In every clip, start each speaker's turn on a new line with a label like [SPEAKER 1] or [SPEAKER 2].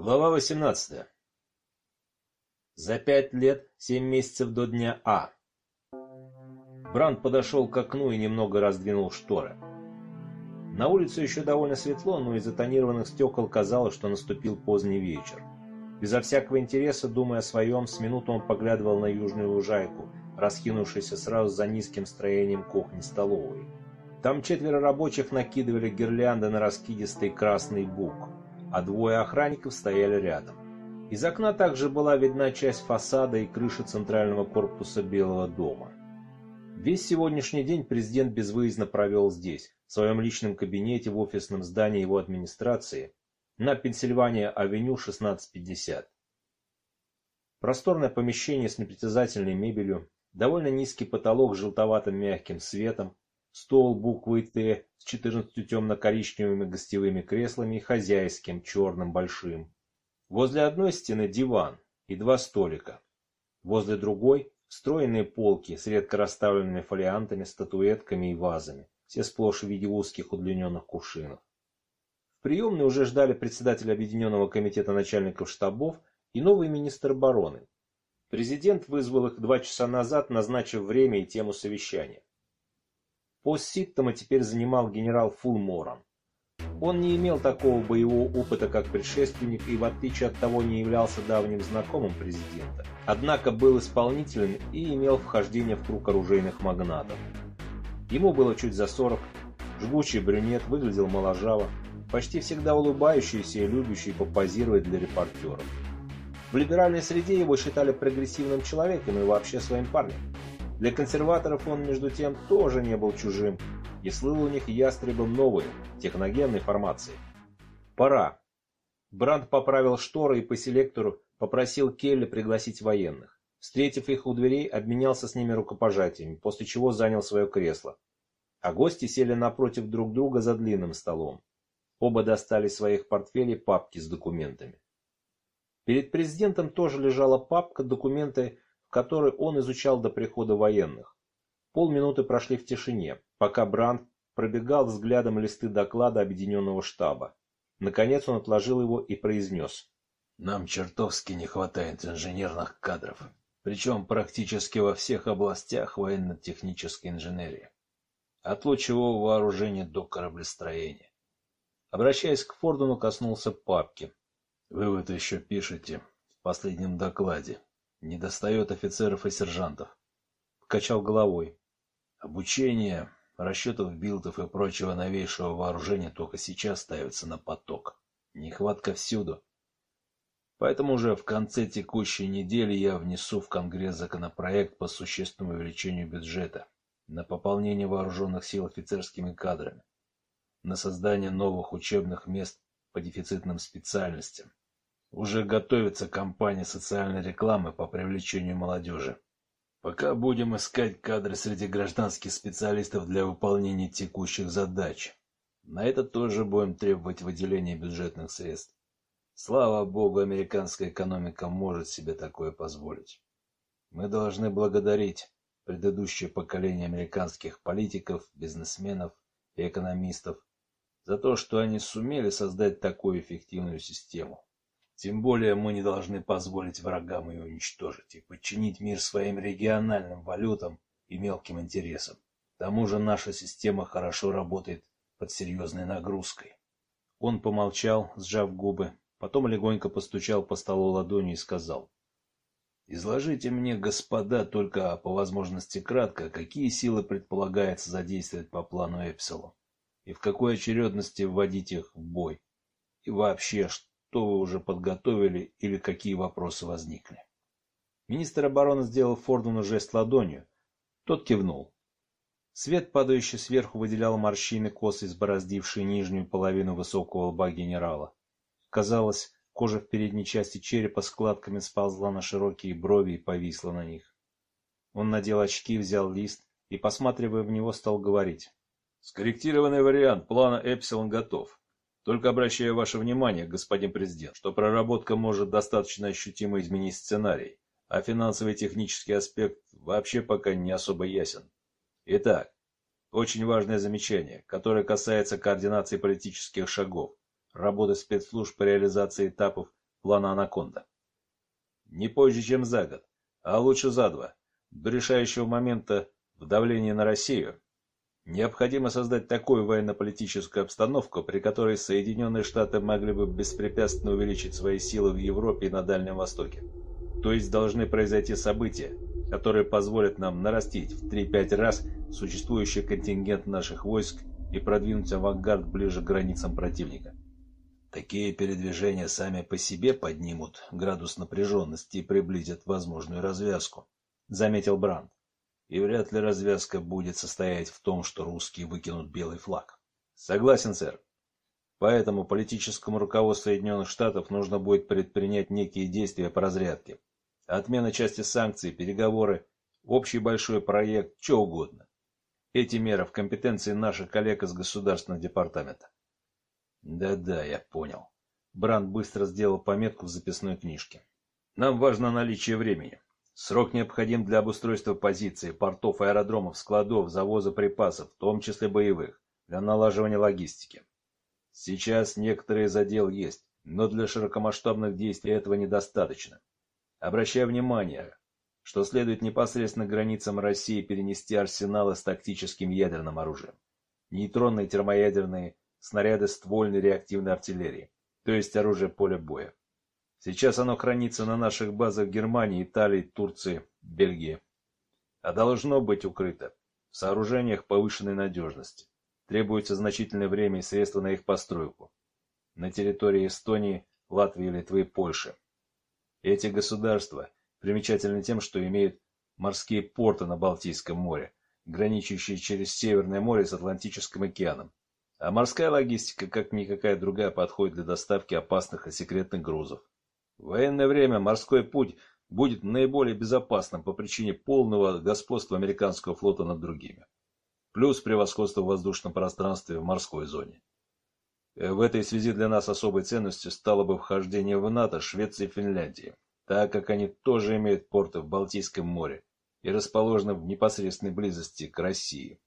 [SPEAKER 1] Глава 18. За пять лет, семь месяцев до дня А. Бранд подошел к окну и немного раздвинул шторы. На улице еще довольно светло, но из-за тонированных стекол казалось, что наступил поздний вечер. Безо всякого интереса, думая о своем, с минуту он поглядывал на южную лужайку, раскинувшуюся сразу за низким строением кухни-столовой. Там четверо рабочих накидывали гирлянды на раскидистый красный бук а двое охранников стояли рядом. Из окна также была видна часть фасада и крыши центрального корпуса Белого дома. Весь сегодняшний день президент безвыездно провел здесь, в своем личном кабинете в офисном здании его администрации, на Пенсильвания-авеню 1650. Просторное помещение с непритязательной мебелью, довольно низкий потолок с желтоватым мягким светом, стол буквой «Т» с четырнадцатью темно-коричневыми гостевыми креслами и хозяйским, черным, большим. Возле одной стены диван и два столика. Возле другой встроенные полки с редко расставленными фолиантами, статуэтками и вазами, все сплошь в виде узких удлиненных кувшинов. В приемной уже ждали председатель Объединенного комитета начальников штабов и новый министр обороны. Президент вызвал их два часа назад, назначив время и тему совещания. Пост Ситтома теперь занимал генерал Фулморан. Он не имел такого боевого опыта, как предшественник, и в отличие от того не являлся давним знакомым президента. Однако был исполнителен и имел вхождение в круг оружейных магнатов. Ему было чуть за 40, жгучий брюнет, выглядел моложаво, почти всегда улыбающийся и любящий попозировать для репортеров. В либеральной среде его считали прогрессивным человеком и вообще своим парнем. Для консерваторов он, между тем, тоже не был чужим и слыл у них ястребом новой, техногенной формации. Пора. Бранд поправил шторы и по селектору попросил Келли пригласить военных. Встретив их у дверей, обменялся с ними рукопожатиями, после чего занял свое кресло. А гости сели напротив друг друга за длинным столом. Оба достали своих портфелей папки с документами. Перед президентом тоже лежала папка, документы который он изучал до прихода военных. Полминуты прошли в тишине, пока Бранд пробегал взглядом листы доклада Объединенного штаба. Наконец он отложил его и произнес.
[SPEAKER 2] «Нам чертовски не хватает инженерных кадров, причем практически во всех областях военно-технической инженерии. От лучевого вооружения до кораблестроения. Обращаясь к Фордуну, коснулся папки. «Вы вот еще пишете в последнем докладе не достает офицеров и сержантов. Качал головой. Обучение, расчетов билдов и прочего новейшего вооружения только сейчас ставится на поток. Нехватка всюду. Поэтому уже в конце текущей недели я внесу в Конгресс законопроект по существенному увеличению бюджета на пополнение вооруженных сил офицерскими кадрами, на создание новых учебных мест по дефицитным специальностям, уже готовится кампания социальной рекламы по привлечению молодежи. Пока будем искать кадры среди гражданских специалистов для выполнения текущих задач. На это тоже будем требовать выделения бюджетных средств. Слава богу, американская экономика может себе такое позволить. Мы должны благодарить предыдущее поколение американских политиков, бизнесменов и экономистов за то, что они сумели создать такую эффективную систему. Тем более мы не должны позволить врагам ее уничтожить и подчинить мир своим региональным валютам и мелким интересам. К тому же наша система хорошо работает под серьезной нагрузкой. Он помолчал, сжав губы, потом легонько постучал по столу ладонью и сказал. «Изложите мне, господа, только по возможности кратко, какие силы предполагается задействовать по плану Эпсилу, и в какой очередности вводить их в бой, и вообще, что вы уже подготовили или какие вопросы возникли. Министр обороны сделал Фордуну жест ладонью. Тот кивнул. Свет, падающий сверху, выделял морщины косы, избороздившие нижнюю половину высокого лба генерала. Казалось, кожа в передней части черепа складками сползла на широкие брови и повисла на них. Он надел очки, взял лист и, посматривая в него, стал говорить. «Скорректированный вариант плана Эпсилон готов. Только обращаю ваше внимание, господин президент, что проработка может достаточно ощутимо изменить сценарий, а финансовый технический аспект вообще пока не особо ясен. Итак, очень важное замечание, которое касается координации политических шагов, работы спецслужб по реализации этапов
[SPEAKER 1] плана «Анаконда». Не позже, чем за год, а лучше за два, до решающего момента в давлении на Россию, необходимо создать такую военно-политическую обстановку, при которой Соединенные Штаты могли бы беспрепятственно увеличить свои силы в Европе и на Дальнем Востоке. То есть должны произойти события, которые позволят нам нарастить в 3-5 раз существующий контингент наших войск и продвинуть авангард ближе к границам противника. Такие передвижения сами по себе поднимут градус напряженности и приблизят возможную развязку, заметил Бранд. И вряд ли развязка будет состоять в том, что русские выкинут белый флаг. Согласен, сэр. Поэтому политическому руководству Соединенных Штатов нужно будет предпринять некие действия по разрядке. Отмена части санкций, переговоры, общий большой проект, что угодно. Эти меры в компетенции наших коллег из Государственного департамента. Да-да, я понял. Бранд быстро сделал пометку в записной книжке. Нам важно наличие времени. Срок необходим для обустройства позиций, портов, аэродромов, складов, завоза припасов, в том числе боевых, для налаживания логистики. Сейчас некоторые задел есть, но для широкомасштабных действий этого недостаточно. Обращаю внимание, что следует непосредственно границам России перенести арсеналы с тактическим ядерным оружием. Нейтронные, термоядерные, снаряды ствольной реактивной артиллерии, то есть оружие поля боя. Сейчас оно хранится на наших базах Германии, Италии, Турции, Бельгии. А должно быть укрыто в сооружениях повышенной надежности. Требуется значительное время и средства на их постройку. На территории Эстонии, Латвии, Литвы и Польши. Эти государства примечательны тем, что имеют морские порты на Балтийском море, граничащие через Северное море с Атлантическим океаном. А морская логистика, как никакая другая, подходит для доставки опасных и секретных грузов. В военное время морской путь будет наиболее безопасным по причине полного господства американского флота над другими плюс превосходство в воздушном пространстве в морской зоне. Э, в этой связи для нас особой ценностью стало бы вхождение в НАТО Швеции и Финляндии, так как они тоже имеют порты в Балтийском море и расположены в непосредственной близости к России.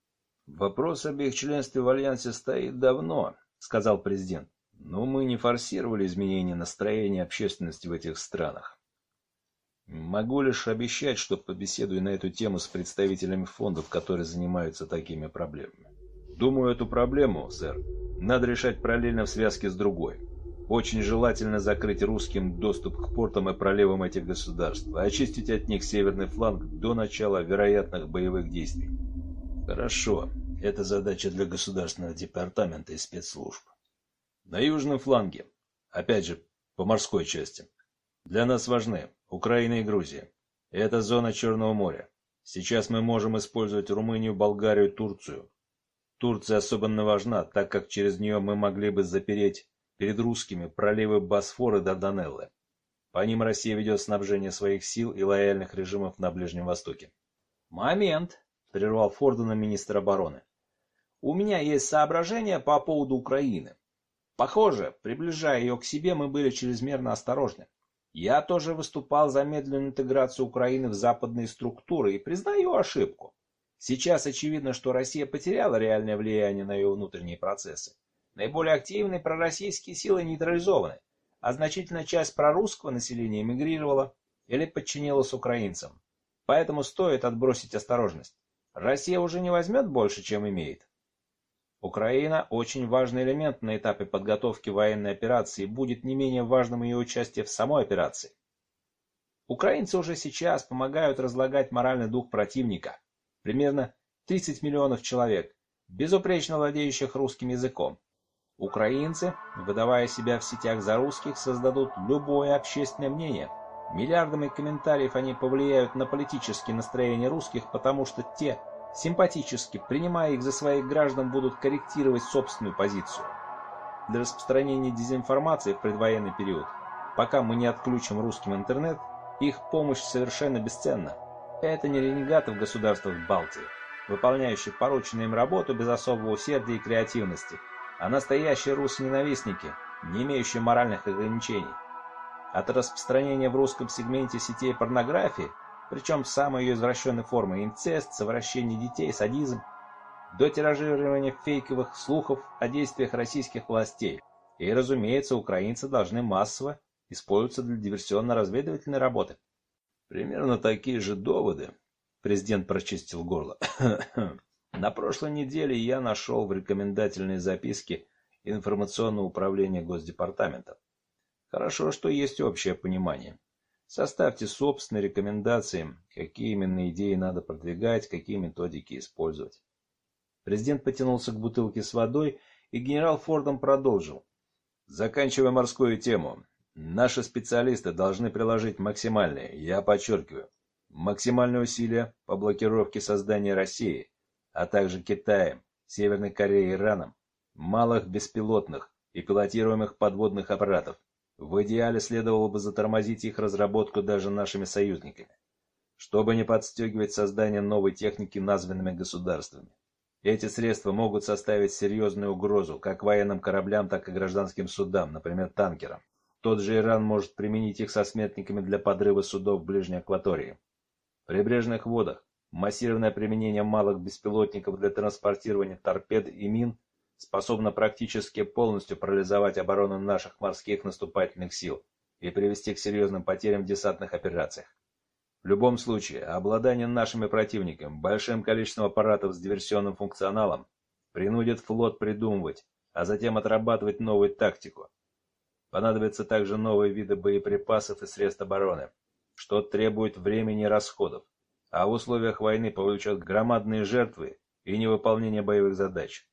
[SPEAKER 1] Вопрос об их членстве в Альянсе стоит давно, сказал президент, но мы не форсировали изменения настроения общественности в этих странах. Могу лишь обещать, что побеседую на эту тему с представителями фондов, которые занимаются такими проблемами. Думаю, эту проблему, сэр, надо решать параллельно в связке с другой. Очень желательно закрыть русским доступ к портам и проливам этих государств, а очистить от них северный фланг до начала вероятных боевых действий. Хорошо, это задача для государственного департамента и спецслужб. На южном фланге, опять же, по морской части, для нас важны Украина и Грузия. Это зона Черного моря. Сейчас мы можем использовать Румынию, Болгарию, Турцию. Турция особенно важна, так как через нее мы могли бы запереть перед русскими проливы Босфора и Дарданеллы. По ним Россия ведет снабжение своих сил и лояльных режимов на Ближнем Востоке. «Момент!» – прервал Фордена министр обороны. «У меня есть соображения по поводу Украины. Похоже, приближая ее к себе, мы были чрезмерно осторожны. Я тоже выступал за медленную интеграцию Украины в западные структуры и признаю ошибку. Сейчас очевидно, что Россия потеряла реальное влияние на ее внутренние процессы. Наиболее активные пророссийские силы нейтрализованы, а значительная часть прорусского населения эмигрировала или подчинилась украинцам. Поэтому стоит отбросить осторожность. Россия уже не возьмет больше, чем имеет. Украина – очень важный элемент на этапе подготовки военной операции будет не менее важным ее участие в самой операции. Украинцы уже сейчас помогают разлагать моральный дух противника. Примерно 30 миллионов человек, безупречно владеющих русским языком. Украинцы, выдавая себя в сетях за русских, создадут любое общественное мнение. Миллиардами комментариев они повлияют на политические настроения русских, потому что те – симпатически, принимая их за своих граждан, будут корректировать собственную позицию. Для распространения дезинформации в предвоенный период, пока мы не отключим русским интернет, их помощь совершенно бесценна. Это не ренегаты в государствах Балтии, выполняющие порученную им работу без особого усердия и креативности, а настоящие русско-ненавистники, не имеющие моральных ограничений. От распространения в русском сегменте сетей порнографии причем самой ее извращенной форме – инцест, совращение детей, садизм, до тиражирования фейковых слухов о действиях российских властей. И, разумеется, украинцы должны массово используются для диверсионно-разведывательной работы.
[SPEAKER 2] Примерно такие же доводы. Президент прочистил горло.
[SPEAKER 1] На прошлой неделе я нашел в рекомендательной записке информационного управления Госдепартамента. Хорошо, что есть общее понимание. Составьте собственные рекомендации, какие именно идеи надо продвигать, какие методики использовать. Президент потянулся к бутылке с водой, и генерал Фордом продолжил. Заканчивая морскую тему, наши специалисты должны приложить максимальные, я подчеркиваю, максимальные усилия по блокировке создания России, а также Китаем, Северной Кореей и Ираном, малых беспилотных и пилотируемых подводных аппаратов, в идеале следовало бы затормозить их разработку даже нашими союзниками, чтобы не подстегивать создание новой техники названными государствами. Эти средства могут составить серьезную угрозу как военным кораблям, так и гражданским судам, например, танкерам. Тот же Иран может применить их со смертниками для подрыва судов в ближней акватории. В прибрежных водах массированное применение малых беспилотников для транспортирования торпед и мин способна практически полностью парализовать оборону наших морских наступательных сил и привести к серьезным потерям в десантных операциях. В любом случае, обладание нашими противниками большим количеством аппаратов с диверсионным функционалом принудит флот придумывать, а затем отрабатывать новую тактику. Понадобятся также новые виды боеприпасов и средств обороны, что требует времени и расходов, а в условиях войны повлечет громадные жертвы и невыполнение боевых задач.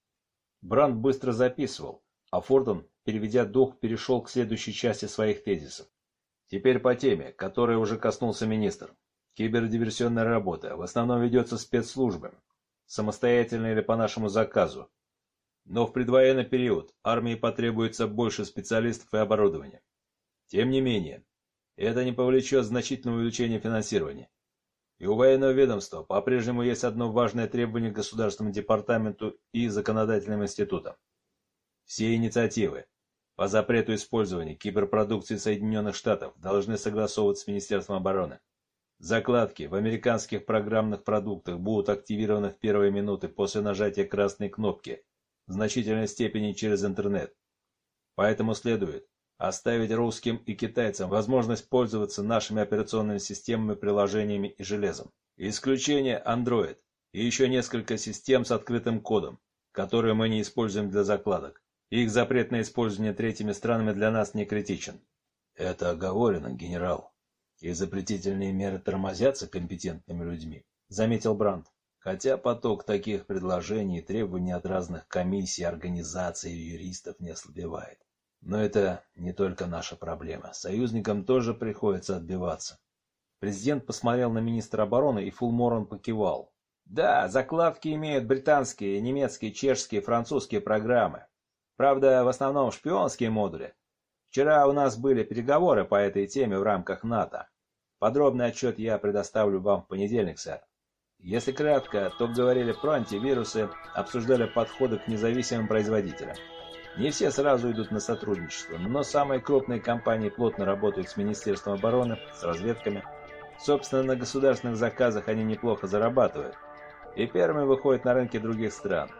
[SPEAKER 1] Бранд быстро записывал, а Фордон, переведя дух, перешел к следующей части своих тезисов. Теперь по теме, которой уже коснулся министр. Кибердиверсионная работа в основном ведется спецслужбами, самостоятельно или по нашему заказу. Но в предвоенный период армии потребуется больше специалистов и оборудования. Тем не менее, это не повлечет значительного увеличения финансирования. И у военного ведомства по-прежнему есть одно важное требование к Государственному департаменту и законодательным институтам. Все инициативы по запрету использования киберпродукции Соединенных Штатов должны согласовываться с Министерством обороны. Закладки в американских программных продуктах будут активированы в первые минуты после нажатия красной кнопки, в значительной степени через интернет. Поэтому следует оставить русским и китайцам возможность пользоваться нашими операционными системами, приложениями и железом. Исключение Android и еще несколько систем с открытым кодом, которые мы не используем для закладок. Их запрет на использование третьими странами для нас не критичен.
[SPEAKER 2] Это оговорено, генерал. И запретительные меры тормозятся компетентными людьми, заметил Брандт. Хотя поток таких предложений и требований от разных комиссий, организаций и юристов не ослабевает. Но это не только наша проблема. Союзникам тоже приходится отбиваться.
[SPEAKER 1] Президент посмотрел на министра обороны, и Фулморан покивал. Да, закладки имеют британские, немецкие, чешские, французские программы. Правда, в основном шпионские модули. Вчера у нас были переговоры по этой теме в рамках НАТО. Подробный отчет я предоставлю вам в понедельник, сэр. Если кратко, то говорили про антивирусы, обсуждали подходы к независимым производителям. Не все сразу идут на сотрудничество, но самые крупные компании плотно работают с Министерством обороны, с разведками. Собственно, на государственных заказах они неплохо зарабатывают. И первыми выходят на рынки других стран.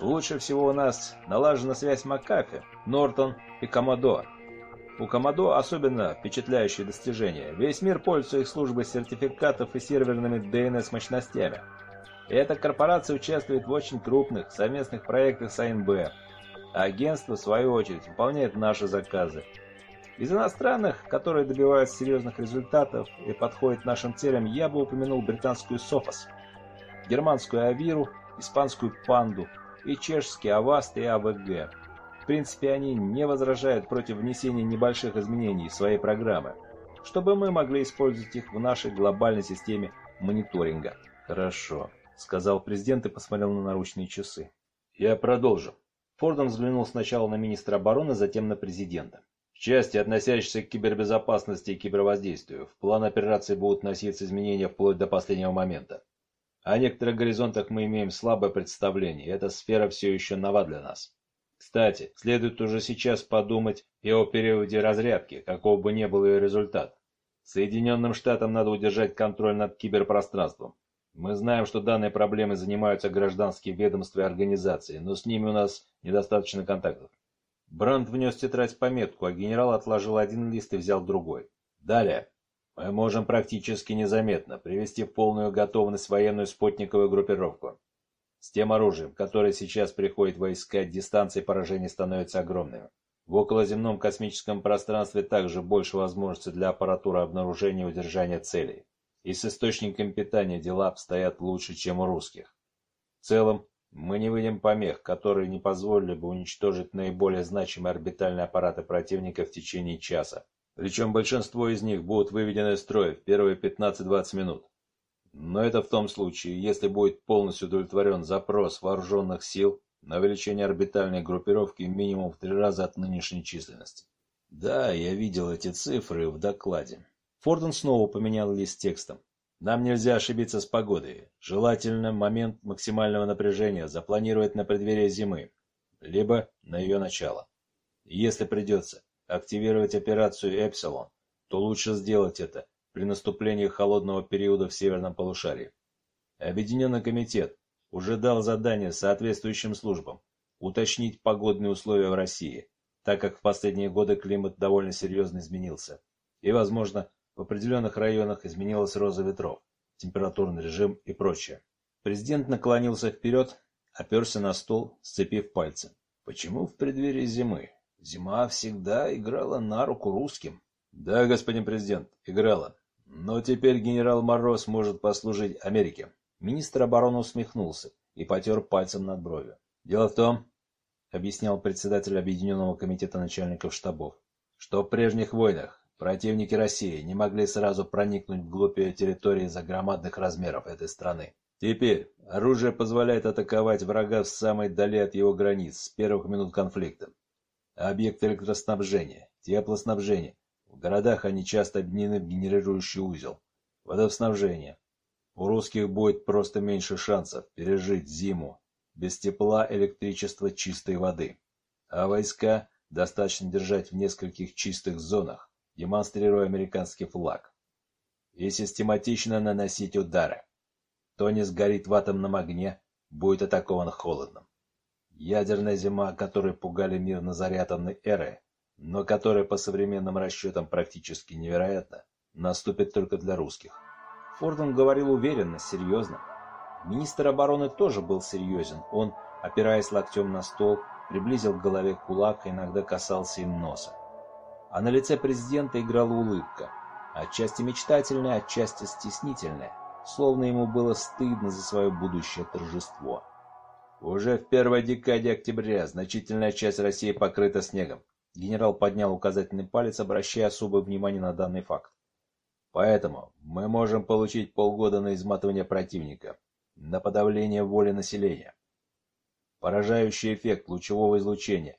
[SPEAKER 1] Лучше всего у нас налажена связь Макафи, Нортон и Комодо. У Комодо особенно впечатляющие достижения. Весь мир пользуется их службой сертификатов и серверными DNS-мощностями. Эта корпорация участвует в очень крупных совместных проектах с АНБ, агентство, в свою очередь, выполняет наши заказы. Из иностранных, которые добиваются серьезных результатов и подходят нашим целям, я бы упомянул британскую Софос, германскую Авиру, испанскую Панду и чешские Аваст и АВГ. В принципе, они не возражают против внесения небольших изменений в свои программы, чтобы мы могли использовать их в нашей глобальной системе мониторинга.
[SPEAKER 2] Хорошо, сказал президент и посмотрел на наручные часы. Я продолжу.
[SPEAKER 1] Фордон взглянул сначала на министра обороны, затем на президента. В части, относящейся к кибербезопасности и кибервоздействию, в план операции будут носиться изменения вплоть до последнего момента. О некоторых горизонтах мы имеем слабое представление, эта сфера все еще нова для нас. Кстати, следует уже сейчас подумать и о периоде разрядки, каков бы ни был ее результат. Соединенным Штатам надо удержать контроль над киберпространством. Мы знаем, что данной проблемой занимаются гражданские ведомства и организации, но с ними у нас недостаточно контактов. Бранд внес тетрадь пометку, а генерал отложил один лист и взял другой. Далее. Мы можем практически незаметно привести в полную готовность военную спутниковую группировку. С тем оружием, которое сейчас приходит войска, дистанции поражения становятся огромными. В околоземном космическом пространстве также больше возможностей для аппаратуры обнаружения и удержания целей. И с источником питания дела обстоят лучше, чем у русских. В целом, мы не выйдем помех, которые не позволили бы уничтожить наиболее значимые орбитальные аппараты противника в течение часа. Причем большинство из них будут выведены из строя в первые 15-20 минут. Но это в том случае, если будет полностью удовлетворен запрос вооруженных сил на увеличение орбитальной группировки минимум в три раза от нынешней численности. Да, я видел эти цифры в докладе. Форден снова поменял лист текстом. Нам нельзя ошибиться с погодой. Желательно момент максимального напряжения запланировать на преддверие зимы, либо на ее начало. Если придется, активировать операцию «Эпсилон», то лучше сделать это при наступлении холодного периода в северном полушарии. Объединенный комитет уже дал задание соответствующим службам уточнить погодные условия в России, так как в последние годы климат довольно серьезно изменился. И, возможно, в определенных районах изменилась роза ветров, температурный режим и прочее. Президент наклонился вперед, оперся на стол, сцепив пальцы. Почему в преддверии зимы? Зима всегда играла на руку русским. Да, господин президент, играла. Но теперь генерал Мороз может послужить Америке. Министр обороны усмехнулся и потер пальцем над бровью. Дело в том, объяснял председатель Объединенного комитета начальников штабов, что в прежних войнах противники России не могли сразу проникнуть вглубь ее территории из-за громадных размеров этой страны. Теперь оружие позволяет атаковать врага в самой дали от его границ с первых минут конфликта объект электроснабжения, теплоснабжения. В городах они часто объединены в генерирующий узел. Водоснабжение. У русских будет просто меньше шансов пережить зиму без тепла, электричества, чистой воды. А войска достаточно держать в нескольких чистых зонах, демонстрируя американский флаг. И систематично наносить удары. Кто не сгорит в атомном огне, будет атакован холодным. Ядерная зима, которой пугали мир на заре атомной эры, но которая по современным расчетам практически невероятна, наступит только для русских. Форден говорил уверенно, серьезно. Министр обороны тоже был серьезен. Он, опираясь локтем на стол, приблизил к голове кулак и иногда касался им носа. А на лице президента играла улыбка, отчасти мечтательная, отчасти стеснительная, словно ему было стыдно за свое будущее торжество. Уже в первой декаде октября значительная часть России покрыта снегом. Генерал поднял указательный палец, обращая особое внимание на данный факт. Поэтому мы можем получить полгода на изматывание противника, на подавление воли населения. Поражающий эффект лучевого излучения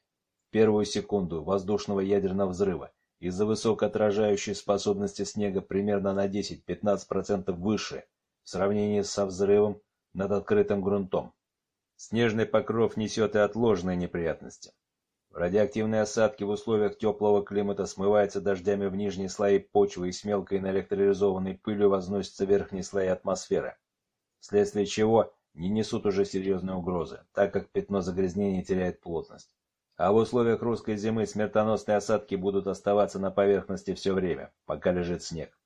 [SPEAKER 1] первую секунду воздушного ядерного взрыва из-за высокоотражающей способности снега примерно на 10-15% выше в сравнении со взрывом над открытым грунтом. Снежный покров несет и отложенные неприятности. Радиоактивные осадки в условиях теплого климата смываются дождями в нижние слои почвы и с мелкой наэлектролизованной пылью возносятся верхние слои атмосферы, вследствие чего не несут уже серьезной угрозы, так как пятно загрязнения теряет плотность. А в условиях русской зимы смертоносные осадки будут оставаться на поверхности все время, пока лежит снег.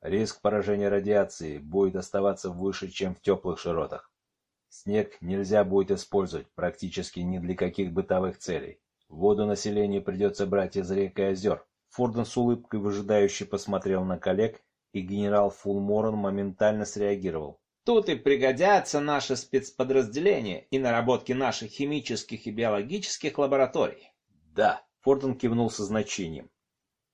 [SPEAKER 1] Риск поражения радиации будет оставаться выше, чем в теплых широтах. Снег нельзя будет использовать практически ни для каких бытовых целей. Воду населению придется брать из рек и озер. Форден с улыбкой выжидающе посмотрел на коллег, и генерал Фулморан моментально среагировал. Тут и пригодятся наши спецподразделения и наработки наших химических и биологических лабораторий. Да, Форден кивнул со значением.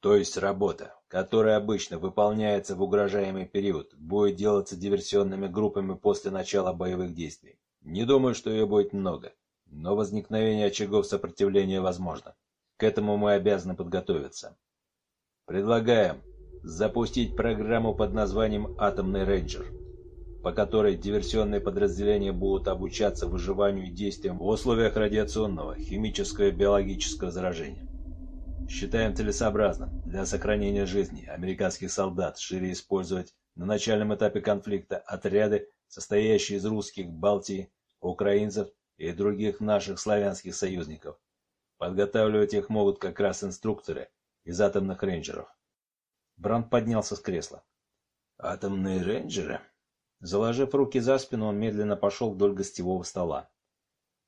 [SPEAKER 1] То есть работа, которая обычно выполняется в угрожаемый период, будет делаться диверсионными группами после начала боевых действий. Не думаю, что ее будет много, но возникновение очагов сопротивления возможно. К этому мы обязаны подготовиться. Предлагаем запустить программу под названием «Атомный рейнджер», по которой диверсионные подразделения будут обучаться выживанию и действиям в условиях радиационного, химического и биологического заражения. Считаем целесообразным для сохранения жизни американских солдат шире использовать на начальном этапе конфликта отряды, состоящие из русских Балтии, украинцев и других наших славянских союзников.
[SPEAKER 2] Подготавливать их могут как раз инструкторы из атомных рейнджеров.
[SPEAKER 1] Бранд поднялся с кресла.
[SPEAKER 2] Атомные рейнджеры?
[SPEAKER 1] Заложив руки за спину, он медленно пошел вдоль гостевого стола.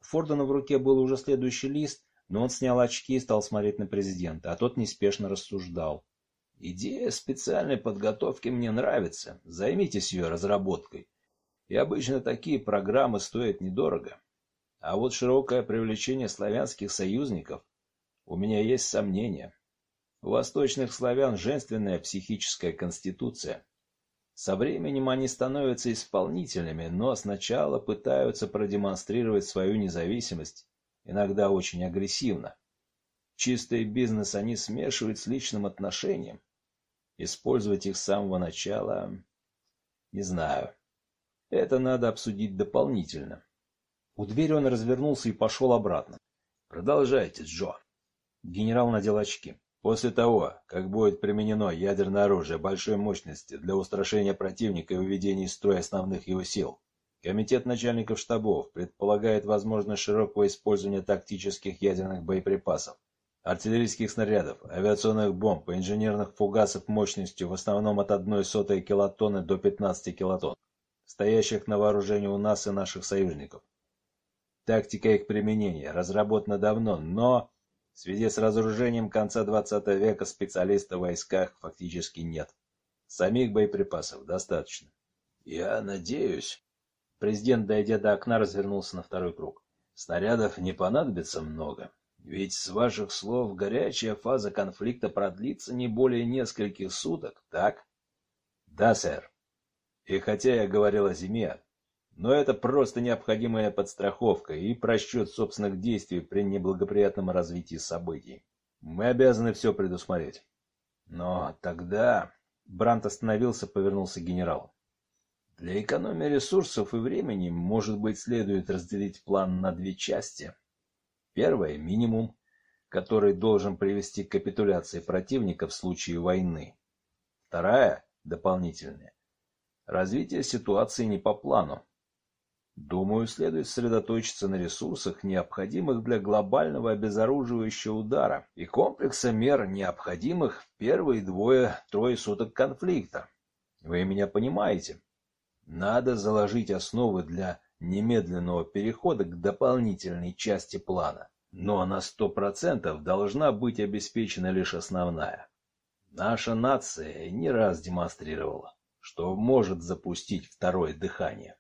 [SPEAKER 1] У Фордена в руке был уже следующий лист, но он снял очки и стал смотреть на президента, а тот неспешно рассуждал. «Идея специальной подготовки мне нравится. Займитесь ее разработкой. И обычно такие программы стоят недорого. А вот широкое привлечение славянских союзников у меня есть сомнения. У восточных славян женственная психическая конституция. Со временем они становятся исполнительными, но сначала пытаются продемонстрировать свою независимость, иногда очень агрессивно. Чистый бизнес они смешивают с личным отношением. Использовать их с самого начала... Не знаю. Это надо обсудить дополнительно. У двери он развернулся и пошел обратно. «Продолжайте, Джо». Генерал надел очки.
[SPEAKER 2] После того, как будет применено ядерное оружие большой мощности для устрашения противника и выведения из строя основных его сил, Комитет начальников штабов предполагает возможность широкого использования тактических ядерных боеприпасов, артиллерийских снарядов, авиационных бомб и инженерных фугасов мощностью в основном от 1 сотой килотонны до 15 килотонн, стоящих на вооружении у нас и наших союзников. Тактика их применения разработана давно, но в связи с разоружением конца 20 века специалистов в войсках фактически нет. Самих боеприпасов достаточно. Я надеюсь...
[SPEAKER 1] Президент, дойдя до окна, развернулся на второй круг.
[SPEAKER 2] Снарядов не понадобится много. Ведь, с ваших слов, горячая фаза конфликта продлится не более нескольких суток, так?
[SPEAKER 1] Да, сэр.
[SPEAKER 2] И хотя я говорил о зиме, но это просто необходимая подстраховка и просчет собственных действий при неблагоприятном развитии событий. Мы обязаны все предусмотреть. Но тогда...
[SPEAKER 1] Брант остановился, повернулся к генералу.
[SPEAKER 2] Для экономии ресурсов и времени, может быть, следует разделить план на две части. Первая – минимум, который должен привести к капитуляции противника в случае войны. Вторая – дополнительная. Развитие ситуации не по плану, Думаю, следует сосредоточиться на ресурсах, необходимых для глобального обезоруживающего удара, и комплекса мер, необходимых первые двое-трое суток конфликта. Вы меня понимаете? Надо заложить основы для немедленного перехода к дополнительной части плана. Но на сто процентов должна быть обеспечена лишь основная. Наша нация не раз демонстрировала, что может запустить второе дыхание.